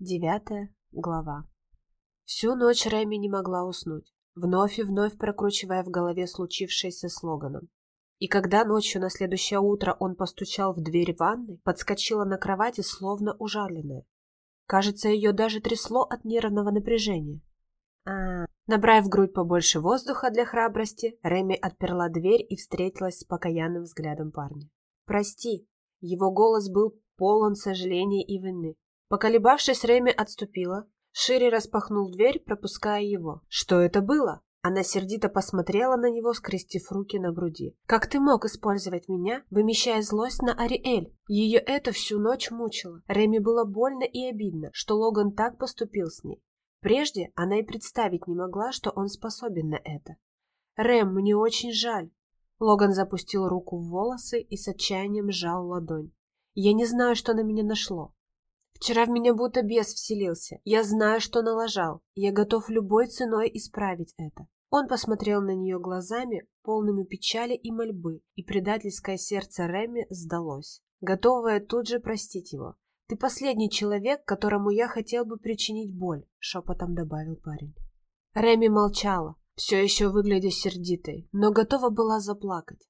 Девятая глава. Всю ночь Рэми не могла уснуть, вновь и вновь прокручивая в голове случившееся слоганом. И когда ночью на следующее утро он постучал в дверь ванной, подскочила на кровати, словно ужаленная. Кажется, ее даже трясло от нервного напряжения. А, набрав в грудь побольше воздуха для храбрости, Рэми отперла дверь и встретилась с покаянным взглядом парня. «Прости». Его голос был полон сожаления и вины. Поколебавшись, Рэми отступила. Шире распахнул дверь, пропуская его. Что это было? Она сердито посмотрела на него, скрестив руки на груди. «Как ты мог использовать меня, вымещая злость на Ариэль?» Ее это всю ночь мучило. Реми было больно и обидно, что Логан так поступил с ней. Прежде она и представить не могла, что он способен на это. «Рэм, мне очень жаль». Логан запустил руку в волосы и с отчаянием сжал ладонь. «Я не знаю, что на меня нашло. Вчера в меня будто бес вселился. Я знаю, что налажал. Я готов любой ценой исправить это. Он посмотрел на нее глазами, полными печали и мольбы, и предательское сердце Реми сдалось, готовое тут же простить его. «Ты последний человек, которому я хотел бы причинить боль», — шепотом добавил парень. Реми молчала, все еще выглядя сердитой, но готова была заплакать.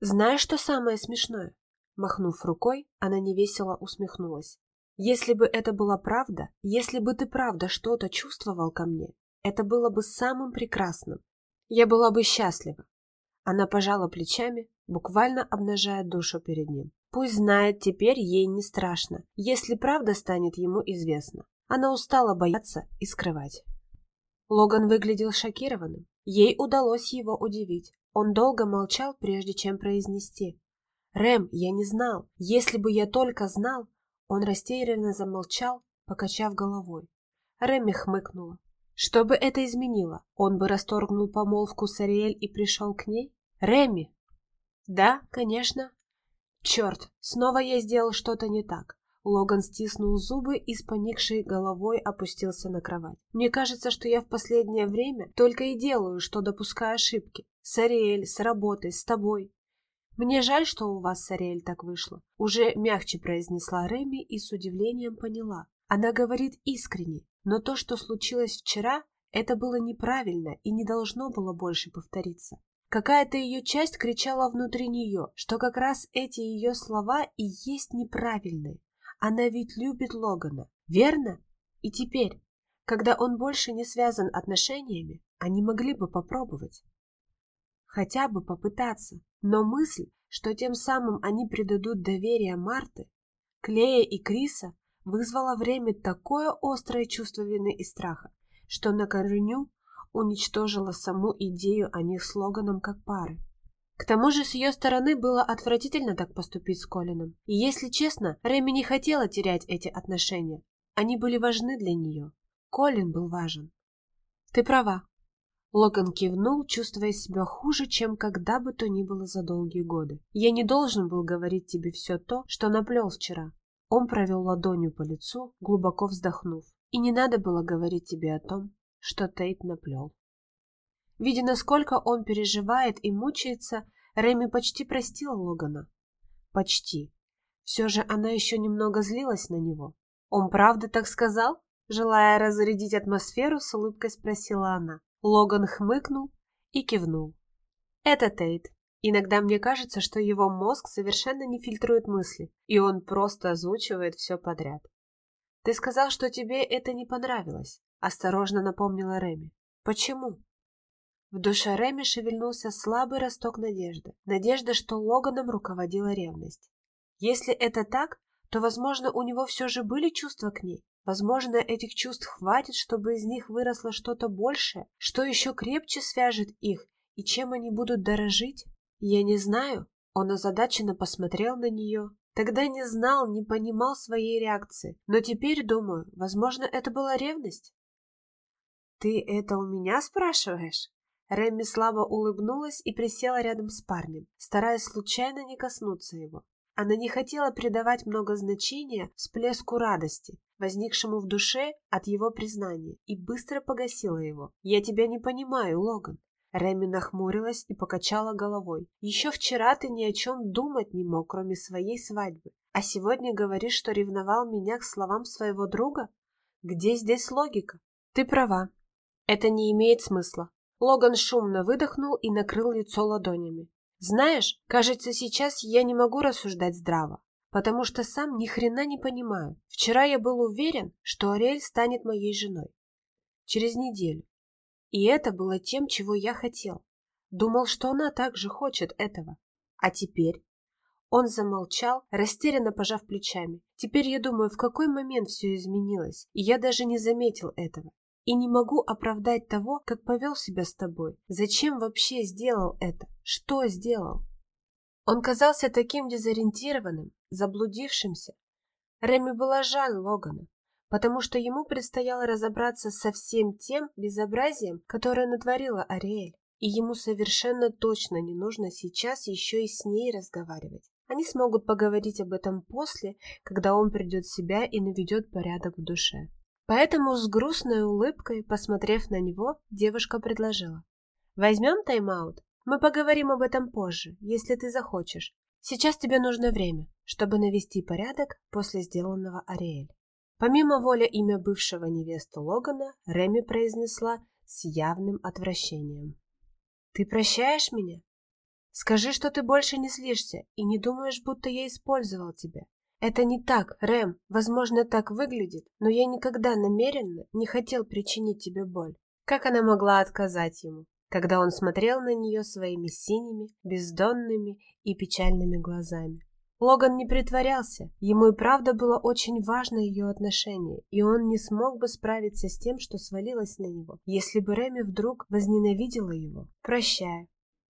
«Знаешь, что самое смешное?» Махнув рукой, она невесело усмехнулась. Если бы это была правда, если бы ты правда что-то чувствовал ко мне, это было бы самым прекрасным. Я была бы счастлива. Она пожала плечами, буквально обнажая душу перед ним. Пусть знает, теперь ей не страшно, если правда станет ему известна. Она устала бояться и скрывать. Логан выглядел шокированным. Ей удалось его удивить. Он долго молчал, прежде чем произнести. «Рэм, я не знал. Если бы я только знал, он растерянно замолчал, покачав головой. Реми хмыкнула. Что бы это изменило? Он бы расторгнул помолвку с Ариэль и пришел к ней? Реми! Да, конечно. Черт, снова я сделал что-то не так. Логан стиснул зубы и с поникшей головой опустился на кровать. Мне кажется, что я в последнее время только и делаю, что допускаю ошибки. С Ариэль, с работой, с тобой. «Мне жаль, что у вас с Ариэль так вышло», — уже мягче произнесла Реми и с удивлением поняла. Она говорит искренне, но то, что случилось вчера, это было неправильно и не должно было больше повториться. Какая-то ее часть кричала внутри нее, что как раз эти ее слова и есть неправильные. Она ведь любит Логана, верно? И теперь, когда он больше не связан отношениями, они могли бы попробовать. Хотя бы попытаться. Но мысль, что тем самым они предадут доверие Марты, Клея и Криса, вызвала время такое острое чувство вины и страха, что на корню уничтожила саму идею о них слоганом как пары. К тому же с ее стороны было отвратительно так поступить с Колином. И если честно, Рэми не хотела терять эти отношения. Они были важны для нее. Колин был важен. Ты права, Логан кивнул, чувствуя себя хуже, чем когда бы то ни было за долгие годы. «Я не должен был говорить тебе все то, что наплел вчера». Он провел ладонью по лицу, глубоко вздохнув. «И не надо было говорить тебе о том, что Тейт наплел». Видя, насколько он переживает и мучается, Рэми почти простила Логана. Почти. Все же она еще немного злилась на него. «Он правда так сказал?» Желая разрядить атмосферу, с улыбкой спросила она. Логан хмыкнул и кивнул. Это Тейт. Иногда мне кажется, что его мозг совершенно не фильтрует мысли, и он просто озвучивает все подряд. Ты сказал, что тебе это не понравилось, осторожно напомнила Реми. Почему? В душе Реми шевельнулся слабый росток надежды. Надежда, что Логаном руководила ревность. Если это так, то, возможно, у него все же были чувства к ней. Возможно, этих чувств хватит, чтобы из них выросло что-то большее, что еще крепче свяжет их, и чем они будут дорожить. Я не знаю. Он озадаченно посмотрел на нее. Тогда не знал, не понимал своей реакции. Но теперь думаю, возможно, это была ревность. «Ты это у меня спрашиваешь?» Рэмми слабо улыбнулась и присела рядом с парнем, стараясь случайно не коснуться его. Она не хотела придавать много значения всплеску радости, возникшему в душе от его признания, и быстро погасила его. «Я тебя не понимаю, Логан». Реми нахмурилась и покачала головой. «Еще вчера ты ни о чем думать не мог, кроме своей свадьбы. А сегодня говоришь, что ревновал меня к словам своего друга? Где здесь логика? Ты права. Это не имеет смысла. Логан шумно выдохнул и накрыл лицо ладонями. Знаешь, кажется, сейчас я не могу рассуждать здраво, потому что сам ни хрена не понимаю. Вчера я был уверен, что Ариэль станет моей женой. Через неделю. И это было тем, чего я хотел. Думал, что она также хочет этого. А теперь он замолчал, растерянно пожав плечами. Теперь я думаю, в какой момент все изменилось, и я даже не заметил этого. И не могу оправдать того, как повел себя с тобой. Зачем вообще сделал это? Что сделал? Он казался таким дезориентированным, заблудившимся. Реми было жаль Логана, потому что ему предстояло разобраться со всем тем безобразием, которое натворила Ариэль, и ему совершенно точно не нужно сейчас еще и с ней разговаривать. Они смогут поговорить об этом после, когда он придет в себя и наведет порядок в душе. Поэтому с грустной улыбкой, посмотрев на него, девушка предложила. «Возьмем тайм-аут? Мы поговорим об этом позже, если ты захочешь. Сейчас тебе нужно время, чтобы навести порядок после сделанного Ариэль». Помимо воли имя бывшего невесты Логана, Реми произнесла с явным отвращением. «Ты прощаешь меня? Скажи, что ты больше не злишься и не думаешь, будто я использовал тебя. Это не так, Рэм. Возможно, так выглядит, но я никогда намеренно не хотел причинить тебе боль. Как она могла отказать ему, когда он смотрел на нее своими синими, бездонными и печальными глазами? Логан не притворялся, ему и правда было очень важно ее отношение, и он не смог бы справиться с тем, что свалилось на него, если бы Рэми вдруг возненавидела его. Прощая,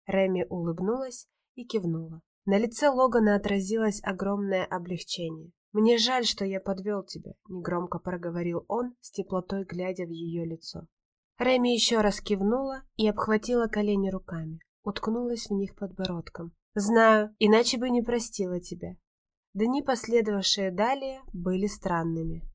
Реми улыбнулась и кивнула. На лице Логана отразилось огромное облегчение. «Мне жаль, что я подвел тебя», — негромко проговорил он, с теплотой глядя в ее лицо. Реми еще раз кивнула и обхватила колени руками, уткнулась в них подбородком. «Знаю, иначе бы не простила тебя». Дни, последовавшие далее, были странными.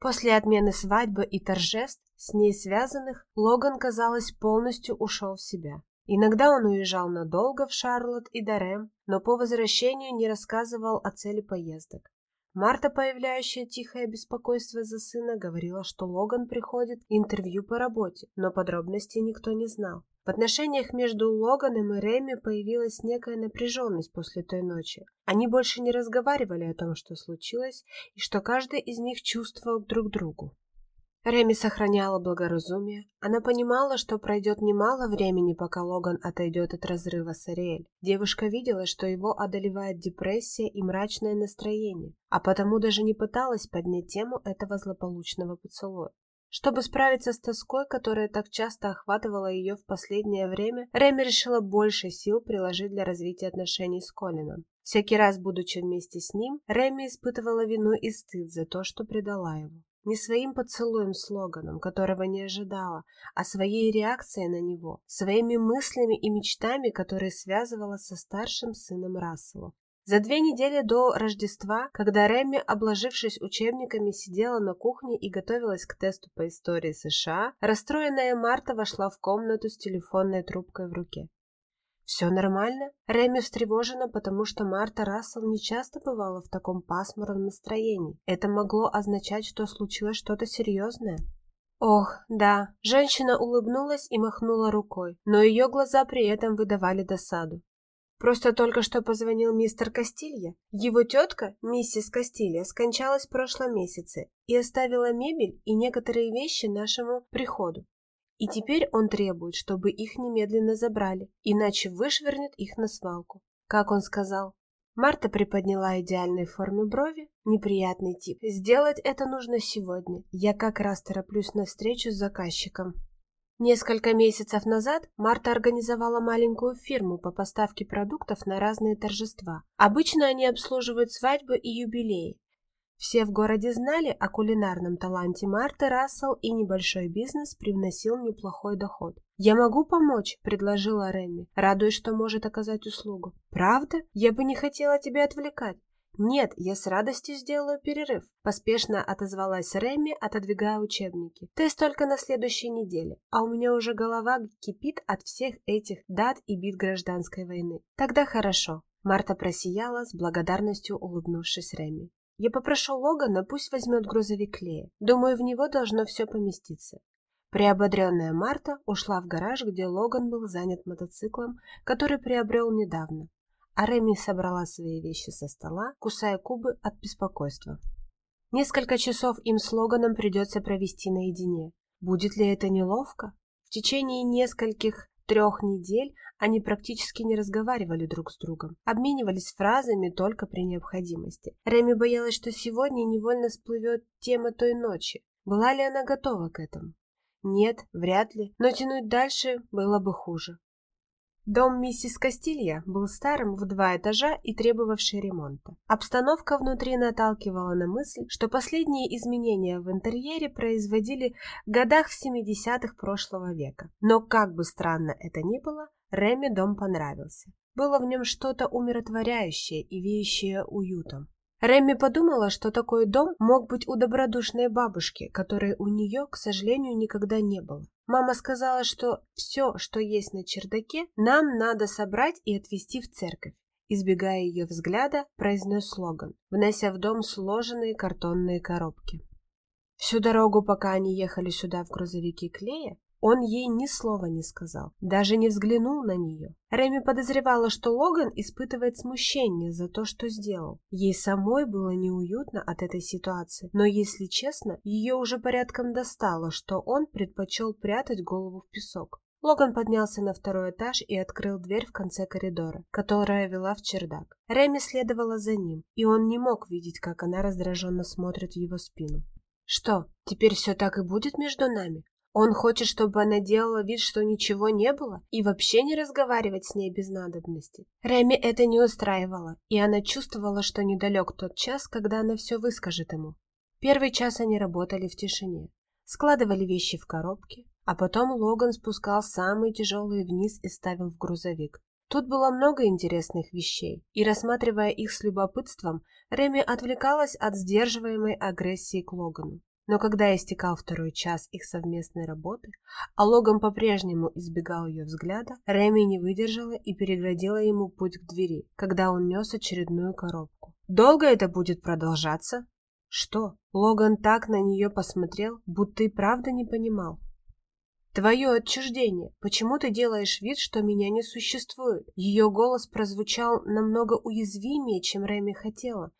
После отмены свадьбы и торжеств, с ней связанных, Логан, казалось, полностью ушел в себя. Иногда он уезжал надолго в Шарлотт и Дарем, но по возвращению не рассказывал о цели поездок. Марта, появляющая тихое беспокойство за сына, говорила, что Логан приходит интервью по работе, но подробностей никто не знал. В отношениях между Логаном и Реми появилась некая напряженность после той ночи. Они больше не разговаривали о том, что случилось, и что каждый из них чувствовал друг другу. Реми сохраняла благоразумие. Она понимала, что пройдет немало времени, пока Логан отойдет от разрыва с Ариэль. Девушка видела, что его одолевает депрессия и мрачное настроение, а потому даже не пыталась поднять тему этого злополучного поцелуя. Чтобы справиться с тоской, которая так часто охватывала ее в последнее время, Реми решила больше сил приложить для развития отношений с Колином. Всякий раз, будучи вместе с ним, Реми испытывала вину и стыд за то, что предала его. Не своим поцелуем слоганом, которого не ожидала, а своей реакцией на него, своими мыслями и мечтами, которые связывала со старшим сыном Расселу. За две недели до Рождества, когда Рэмми, обложившись учебниками, сидела на кухне и готовилась к тесту по истории США, расстроенная Марта вошла в комнату с телефонной трубкой в руке. «Все нормально?» Реми встревожена, потому что Марта Рассел не часто бывала в таком пасмурном настроении. Это могло означать, что случилось что-то серьезное. Ох, да, женщина улыбнулась и махнула рукой, но ее глаза при этом выдавали досаду. Просто только что позвонил мистер Кастилья. Его тетка, миссис Кастилья, скончалась в прошлом месяце и оставила мебель и некоторые вещи нашему приходу. И теперь он требует, чтобы их немедленно забрали, иначе вышвырнет их на свалку. Как он сказал? Марта приподняла идеальной формы брови. Неприятный тип. Сделать это нужно сегодня. Я как раз тороплюсь на встречу с заказчиком. Несколько месяцев назад Марта организовала маленькую фирму по поставке продуктов на разные торжества. Обычно они обслуживают свадьбы и юбилеи, все в городе знали о кулинарном таланте Марты Рассел, и небольшой бизнес привносил неплохой доход. «Я могу помочь», — предложила Рэмми, радуясь, что может оказать услугу. «Правда? Я бы не хотела тебя отвлекать». «Нет, я с радостью сделаю перерыв», — поспешно отозвалась Рэмми, отодвигая учебники. «Тест только на следующей неделе, а у меня уже голова кипит от всех этих дат и бит гражданской войны». «Тогда хорошо», — Марта просияла с благодарностью, улыбнувшись Рэмми. Я попрошу Логана, пусть возьмет грузовик Клея. Думаю, в него должно все поместиться. Приободренная Марта ушла в гараж, где Логан был занят мотоциклом, который приобрел недавно, а Реми собрала свои вещи со стола, кусая кубы от беспокойства. Несколько часов им с Логаном придется провести наедине. Будет ли это неловко? В течение нескольких трех недель они практически не разговаривали друг с другом, обменивались фразами только при необходимости. Реми боялась, что сегодня невольно всплывет тема той ночи. Была ли она готова к этому? Нет, вряд ли, но тянуть дальше было бы хуже. Дом миссис Кастилья был старым в два этажа и требовавший ремонта. Обстановка внутри наталкивала на мысль, что последние изменения в интерьере производили в годах в 70-х прошлого века. Но как бы странно это ни было, Реми дом понравился. Было в нем что-то умиротворяющее и веющее уютом. Рэмми подумала, что такой дом мог быть у добродушной бабушки, которой у нее, к сожалению, никогда не было. Мама сказала, что все, что есть на чердаке, нам надо собрать и отвезти в церковь. Избегая ее взгляда, произнес слоган, внося в дом сложенные картонные коробки. Всю дорогу, пока они ехали сюда в грузовике Клея, он ей ни слова не сказал, даже не взглянул на нее. Реми подозревала, что Логан испытывает смущение за то, что сделал. Ей самой было неуютно от этой ситуации, но, если честно, ее уже порядком достало, что он предпочел прятать голову в песок. Логан поднялся на второй этаж и открыл дверь в конце коридора, которая вела в чердак. Реми следовала за ним, и он не мог видеть, как она раздраженно смотрит в его спину. «Что, теперь все так и будет между нами?» Он хочет, чтобы она делала вид, что ничего не было, и вообще не разговаривать с ней без надобности. Реми это не устраивало, и она чувствовала, что недалек тот час, когда она все выскажет ему. Первый час они работали в тишине, складывали вещи в коробки, а потом Логан спускал самые тяжелые вниз и ставил в грузовик. Тут было много интересных вещей, и, рассматривая их с любопытством, Реми отвлекалась от сдерживаемой агрессии к Логану. Но когда истекал второй час их совместной работы, а Логан по-прежнему избегал ее взгляда, Реми не выдержала и переградила ему путь к двери, когда он нес очередную коробку. «Долго это будет продолжаться?» «Что?» Логан так на нее посмотрел, будто и правда не понимал. «Твое отчуждение. Почему ты делаешь вид, что меня не существует?» Ее голос прозвучал намного уязвимее, чем Реми хотела,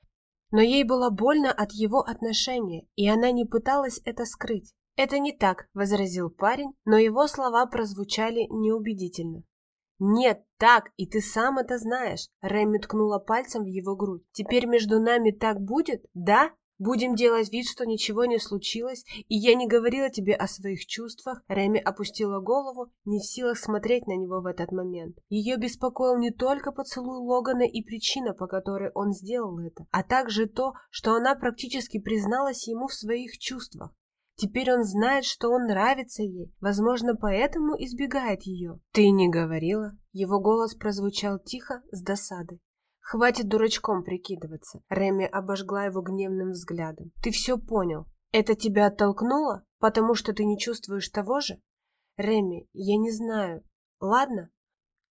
но ей было больно от его отношения, и она не пыталась это скрыть. «Это не так», — возразил парень, но его слова прозвучали неубедительно. «Нет, так, и ты сам это знаешь», — Рэмми ткнула пальцем в его грудь. «Теперь между нами так будет, да?» Будем делать вид, что ничего не случилось, и я не говорила тебе о своих чувствах. Реми опустила голову, не в силах смотреть на него в этот момент. Ее беспокоил не только поцелуй Логана и причина, по которой он сделал это, а также то, что она практически призналась ему в своих чувствах. Теперь он знает, что он нравится ей, возможно, поэтому избегает ее. «Ты не говорила?» Его голос прозвучал тихо, с досадой. Хватит дурачком прикидываться. Реми обожгла его гневным взглядом. Ты все понял. Это тебя оттолкнуло, потому что ты не чувствуешь того же? Реми, я не знаю. Ладно?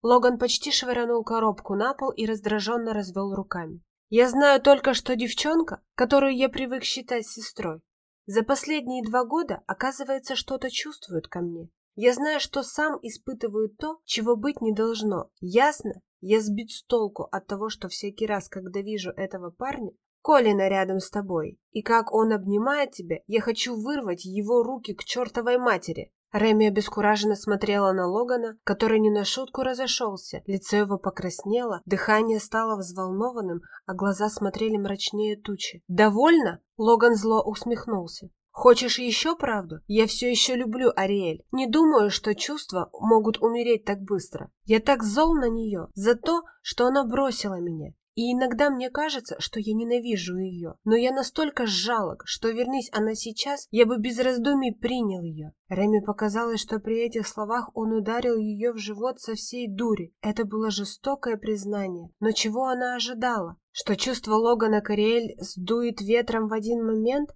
Логан почти швырнул коробку на пол и раздраженно развел руками. Я знаю только, что девчонка, которую я привык считать сестрой, за последние два года, оказывается, что-то чувствует ко мне. Я знаю, что сам испытываю то, чего быть не должно. Ясно? Я сбит с толку от того, что всякий раз, когда вижу этого парня, Колина рядом с тобой, и как он обнимает тебя, я хочу вырвать его руки к чертовой матери. Реми обескураженно смотрела на Логана, который не на шутку разошелся. Лицо его покраснело, дыхание стало взволнованным, а глаза смотрели мрачнее тучи. «Довольно?» Логан зло усмехнулся. Хочешь еще правду? Я все еще люблю Ариэль. Не думаю, что чувства могут умереть так быстро. Я так зол на нее за то, что она бросила меня. И иногда мне кажется, что я ненавижу ее. Но я настолько жалок, что вернись она сейчас, я бы без раздумий принял ее. Реми показалось, что при этих словах он ударил ее в живот со всей дури. Это было жестокое признание. Но чего она ожидала? Что чувство Логана Кориэль сдует ветром в один момент?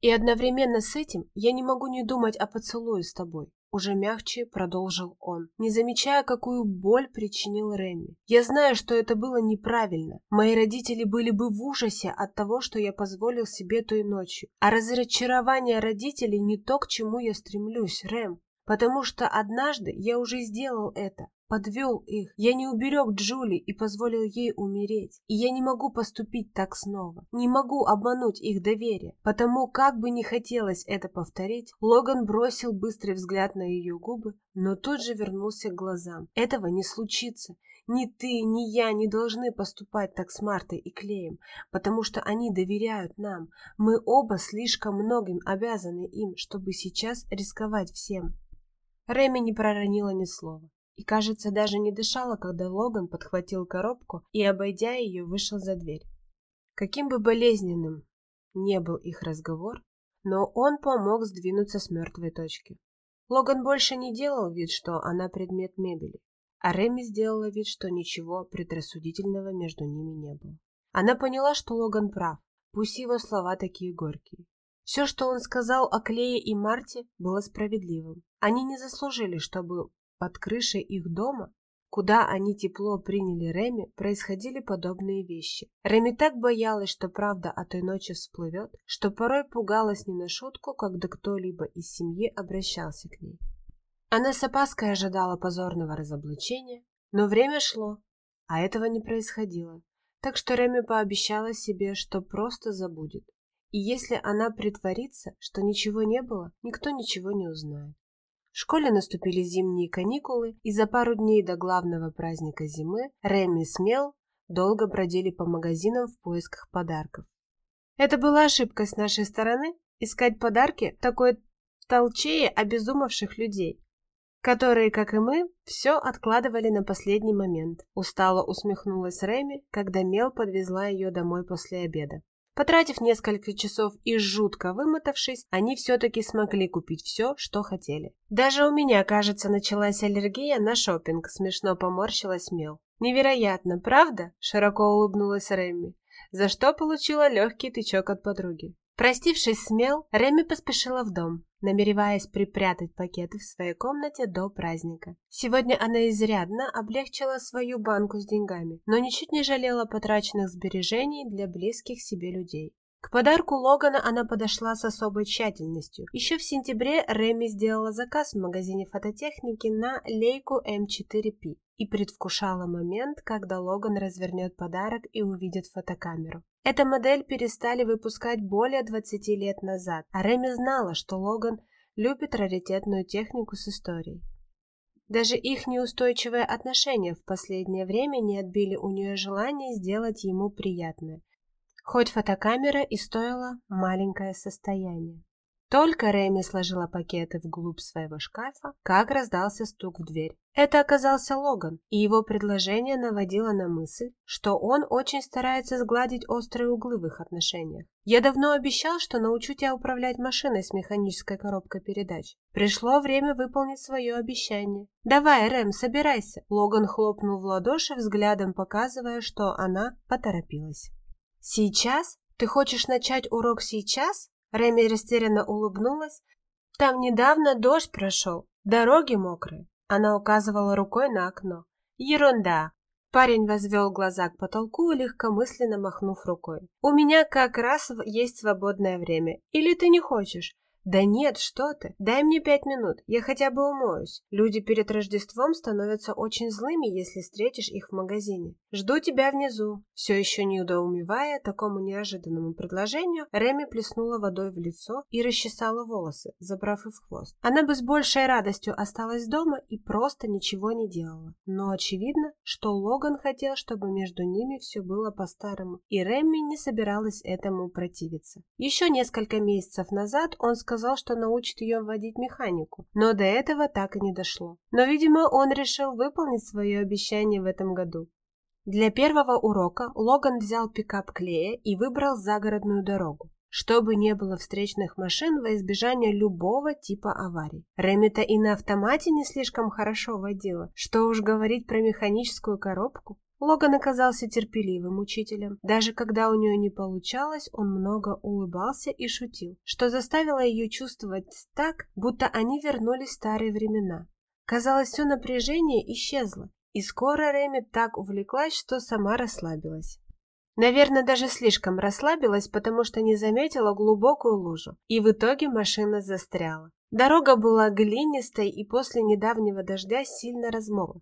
И одновременно с этим я не могу не думать о поцелуе с тобой. Уже мягче продолжил он, не замечая, какую боль причинил Реми. «Я знаю, что это было неправильно. Мои родители были бы в ужасе от того, что я позволил себе той ночью. А разочарование родителей не то, к чему я стремлюсь, Рэм. Потому что однажды я уже сделал это подвел их. Я не уберег Джули и позволил ей умереть. И я не могу поступить так снова. Не могу обмануть их доверие. Потому, как бы не хотелось это повторить, Логан бросил быстрый взгляд на ее губы, но тут же вернулся к глазам. Этого не случится. Ни ты, ни я не должны поступать так с Мартой и Клеем, потому что они доверяют нам. Мы оба слишком многим обязаны им, чтобы сейчас рисковать всем. Реми не проронила ни слова и, кажется, даже не дышала, когда Логан подхватил коробку и, обойдя ее, вышел за дверь. Каким бы болезненным не был их разговор, но он помог сдвинуться с мертвой точки. Логан больше не делал вид, что она предмет мебели, а Реми сделала вид, что ничего предрассудительного между ними не было. Она поняла, что Логан прав, пусть его слова такие горькие. Все, что он сказал о Клее и Марте, было справедливым. Они не заслужили, чтобы под крышей их дома, куда они тепло приняли Реми, происходили подобные вещи. Реми так боялась, что правда о той ночи всплывет, что порой пугалась не на шутку, когда кто-либо из семьи обращался к ней. Она с опаской ожидала позорного разоблачения, но время шло, а этого не происходило. Так что Реми пообещала себе, что просто забудет. И если она притворится, что ничего не было, никто ничего не узнает. В школе наступили зимние каникулы, и за пару дней до главного праздника зимы Рэмми с Мел долго бродили по магазинам в поисках подарков. Это была ошибка с нашей стороны искать подарки такой толчее обезумевших людей, которые, как и мы, все откладывали на последний момент. Устало усмехнулась Рэми, когда Мел подвезла ее домой после обеда. Потратив несколько часов и жутко вымотавшись, они все-таки смогли купить все, что хотели. Даже у меня, кажется, началась аллергия на шопинг, смешно поморщилась Мел. Невероятно, правда? Широко улыбнулась Рэмми, за что получила легкий тычок от подруги. Простившись с Мел, Реми поспешила в дом, намереваясь припрятать пакеты в своей комнате до праздника. Сегодня она изрядно облегчила свою банку с деньгами, но ничуть не жалела потраченных сбережений для близких себе людей. К подарку Логана она подошла с особой тщательностью. Еще в сентябре Реми сделала заказ в магазине фототехники на лейку М4P и предвкушала момент, когда Логан развернет подарок и увидит фотокамеру. Эту модель перестали выпускать более 20 лет назад, а Реми знала, что Логан любит раритетную технику с историей. Даже их неустойчивые отношения в последнее время не отбили у нее желание сделать ему приятное, хоть фотокамера и стоила маленькое состояние. Только Рэми сложила пакеты вглубь своего шкафа, как раздался стук в дверь. Это оказался Логан, и его предложение наводило на мысль, что он очень старается сгладить острые углы в их отношениях. «Я давно обещал, что научу тебя управлять машиной с механической коробкой передач. Пришло время выполнить свое обещание. Давай, Рэм, собирайся!» Логан хлопнул в ладоши, взглядом показывая, что она поторопилась. «Сейчас? Ты хочешь начать урок сейчас?» Реми растерянно улыбнулась. «Там недавно дождь прошел, дороги мокрые». Она указывала рукой на окно. «Ерунда!» Парень возвел глаза к потолку, легкомысленно махнув рукой. «У меня как раз есть свободное время. Или ты не хочешь? «Да нет, что ты! Дай мне пять минут, я хотя бы умоюсь. Люди перед Рождеством становятся очень злыми, если встретишь их в магазине. Жду тебя внизу». Все еще неудоумевая такому неожиданному предложению, Реми плеснула водой в лицо и расчесала волосы, забрав их в хвост. Она бы с большей радостью осталась дома и просто ничего не делала. Но очевидно, что Логан хотел, чтобы между ними все было по-старому, и Реми не собиралась этому противиться. Еще несколько месяцев назад он сказал, сказал, что научит ее вводить механику, но до этого так и не дошло. Но, видимо, он решил выполнить свое обещание в этом году. Для первого урока Логан взял пикап Клея и выбрал загородную дорогу чтобы не было встречных машин во избежание любого типа аварий. Ремита и на автомате не слишком хорошо водила, что уж говорить про механическую коробку. Логан оказался терпеливым учителем. Даже когда у нее не получалось, он много улыбался и шутил, что заставило ее чувствовать так, будто они вернулись в старые времена. Казалось, все напряжение исчезло, и скоро Реми так увлеклась, что сама расслабилась. Наверное, даже слишком расслабилась, потому что не заметила глубокую лужу, и в итоге машина застряла. Дорога была глинистой и после недавнего дождя сильно размокла.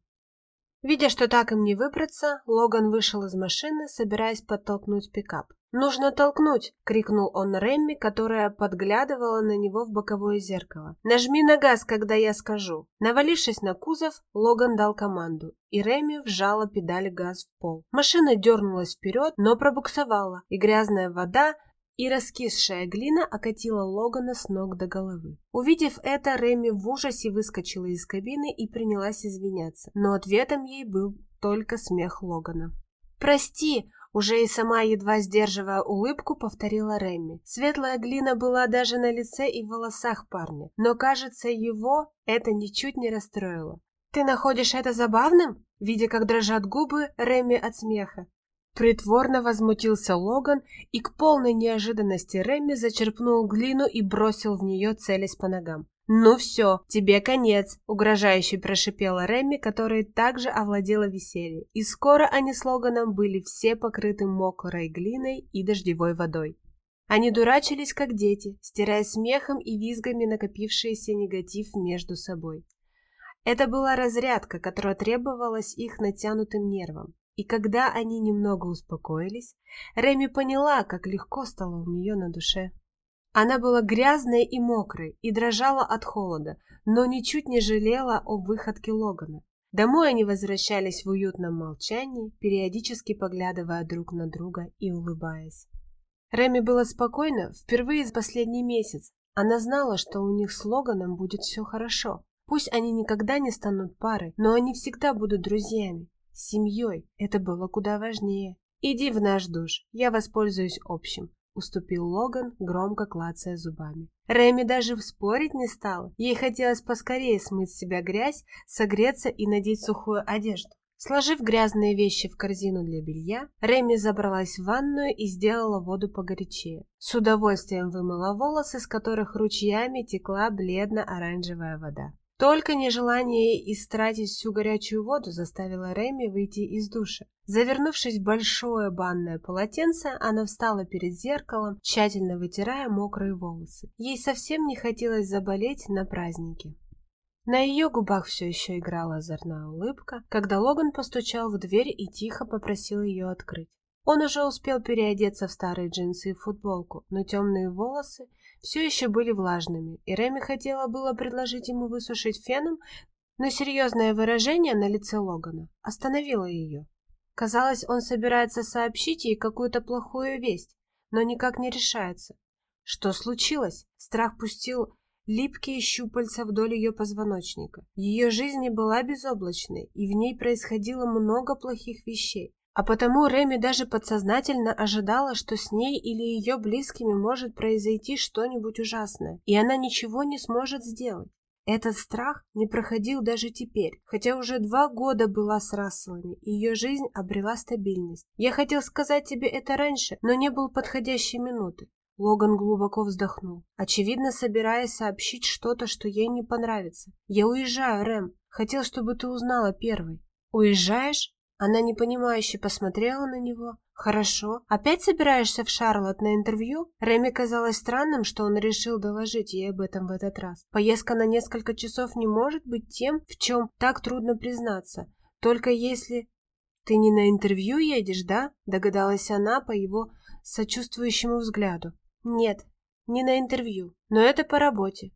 Видя, что так им не выбраться, Логан вышел из машины, собираясь подтолкнуть пикап. «Нужно толкнуть!» — крикнул он Рэмми, которая подглядывала на него в боковое зеркало. «Нажми на газ, когда я скажу!» Навалившись на кузов, Логан дал команду, и Рэмми вжала педаль газ в пол. Машина дернулась вперед, но пробуксовала, и грязная вода и раскисшая глина окатила Логана с ног до головы. Увидев это, Реми в ужасе выскочила из кабины и принялась извиняться, но ответом ей был только смех Логана. «Прости!» Уже и сама, едва сдерживая улыбку, повторила Рэмми. Светлая глина была даже на лице и в волосах парня, но, кажется, его это ничуть не расстроило. «Ты находишь это забавным?» Видя, как дрожат губы Рэмми от смеха. Притворно возмутился Логан и к полной неожиданности Рэмми зачерпнул глину и бросил в нее, целясь по ногам. «Ну все, тебе конец», — угрожающе прошипела Рэмми, которая также овладела весельем. И скоро они с Логаном были все покрыты мокрой глиной и дождевой водой. Они дурачились, как дети, стирая смехом и визгами накопившийся негатив между собой. Это была разрядка, которая требовалась их натянутым нервам. И когда они немного успокоились, Реми поняла, как легко стало у нее на душе. Она была грязной и мокрой и дрожала от холода, но ничуть не жалела о выходке Логана. Домой они возвращались в уютном молчании, периодически поглядывая друг на друга и улыбаясь. Реми было спокойно впервые за последний месяц. Она знала, что у них с Логаном будет все хорошо. Пусть они никогда не станут парой, но они всегда будут друзьями семьей. Это было куда важнее. «Иди в наш душ, я воспользуюсь общим», — уступил Логан, громко клацая зубами. Рэми даже спорить не стала. Ей хотелось поскорее смыть с себя грязь, согреться и надеть сухую одежду. Сложив грязные вещи в корзину для белья, Рэми забралась в ванную и сделала воду погорячее. С удовольствием вымыла волосы, с которых ручьями текла бледно-оранжевая вода. Только нежелание истратить всю горячую воду заставило Реми выйти из душа. Завернувшись в большое банное полотенце, она встала перед зеркалом, тщательно вытирая мокрые волосы. Ей совсем не хотелось заболеть на празднике. На ее губах все еще играла озорная улыбка, когда Логан постучал в дверь и тихо попросил ее открыть. Он уже успел переодеться в старые джинсы и футболку, но темные волосы все еще были влажными, и Реми хотела было предложить ему высушить феном, но серьезное выражение на лице Логана остановило ее. Казалось, он собирается сообщить ей какую-то плохую весть, но никак не решается. Что случилось? Страх пустил липкие щупальца вдоль ее позвоночника. Ее жизнь не была безоблачной, и в ней происходило много плохих вещей. А потому Реми даже подсознательно ожидала, что с ней или ее близкими может произойти что-нибудь ужасное, и она ничего не сможет сделать. Этот страх не проходил даже теперь, хотя уже два года была с Расселами, и ее жизнь обрела стабильность. Я хотел сказать тебе это раньше, но не был подходящей минуты. Логан глубоко вздохнул, очевидно собираясь сообщить что-то, что ей не понравится. «Я уезжаю, Рэм. Хотел, чтобы ты узнала первой». «Уезжаешь?» Она непонимающе посмотрела на него. «Хорошо. Опять собираешься в Шарлотт на интервью?» Реми казалось странным, что он решил доложить ей об этом в этот раз. Поездка на несколько часов не может быть тем, в чем так трудно признаться. Только если... «Ты не на интервью едешь, да?» Догадалась она по его сочувствующему взгляду. «Нет, не на интервью, но это по работе.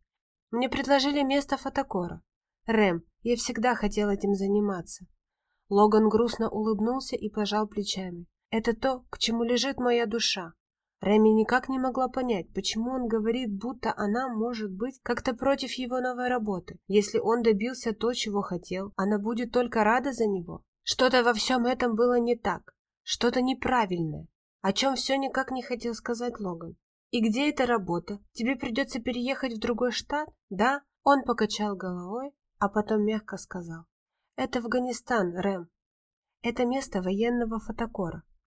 Мне предложили место фотокора. Рэм, я всегда хотел этим заниматься. Логан грустно улыбнулся и пожал плечами. «Это то, к чему лежит моя душа». Реми никак не могла понять, почему он говорит, будто она может быть как-то против его новой работы. Если он добился то, чего хотел, она будет только рада за него. Что-то во всем этом было не так, что-то неправильное, о чем все никак не хотел сказать Логан. «И где эта работа? Тебе придется переехать в другой штат?» «Да?» Он покачал головой, а потом мягко сказал. Это Афганистан, Рэм. Это место военного фотокора.